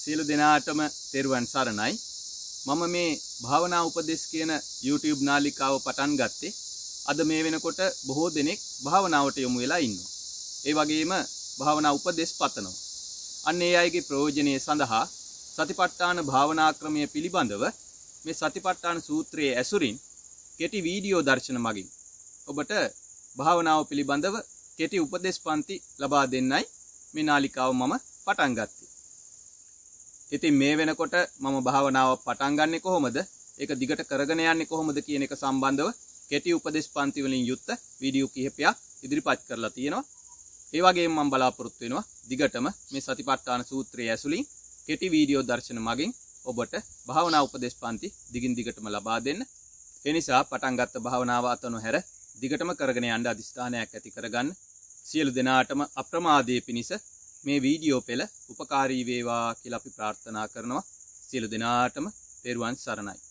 සියලු දෙනාටම තෙරුවන් සරණයි. මම මේ භාවනා උපදෙස් කියන YouTube නාලිකාව පටන් ගත්තේ අද මේ වෙනකොට බොහෝ දෙනෙක් භාවනාවට යොමු වෙලා ඉන්නවා. ඒ වගේම භාවනා උපදෙස් පතනවා. අන්න ඒ අයගේ ප්‍රයෝජනය සඳහා සතිපට්ඨාන භාවනා ක්‍රමය පිළිබඳව මේ සතිපට්ඨාන සූත්‍රයේ ඇසුරින් කෙටි වීඩියෝ දර්ශන මගින් ඔබට භාවනාව පිළිබඳව කෙටි උපදෙස් පන්ති ලබා දෙන්නයි මේ නාලිකාව මම පටන් ගත්තේ. ඉතින් මේ වෙනකොට මම භාවනාව පටන් ගන්නෙ කොහොමද? ඒක දිගට කරගෙන යන්නේ කොහොමද කියන එක සම්බන්ධව කෙටි උපදෙස් පන්ති වලින් යුක්ත වීඩියෝ කිහිපයක් ඉදිරිපත් කරලා තියෙනවා. ඒ වගේම මම බලාපොරොත්තු වෙනවා දිගටම මේ සතිපට්ඨාන සූත්‍රයේ ඇසුලින් කෙටි වීඩියෝ දර්ශන මගින් ඔබට භාවනා උපදෙස් පන්ති දිගින් දිගටම ලබා දෙන්න. ඒ නිසා පටන් ගත්ත භාවනාව අතනු හැර දිගටම කරගෙන යන්න අදිස්ථානයක් ඇති කරගන්න. සියලු දෙනාටම අප්‍රමාදයේ පිණිස මේ වීඩියෝ පෙළ උපකාරී වේවා කියලා අපි ප්‍රාර්ථනා කරනවා. සියලු දෙනාටම තෙරුවන් සරණයි.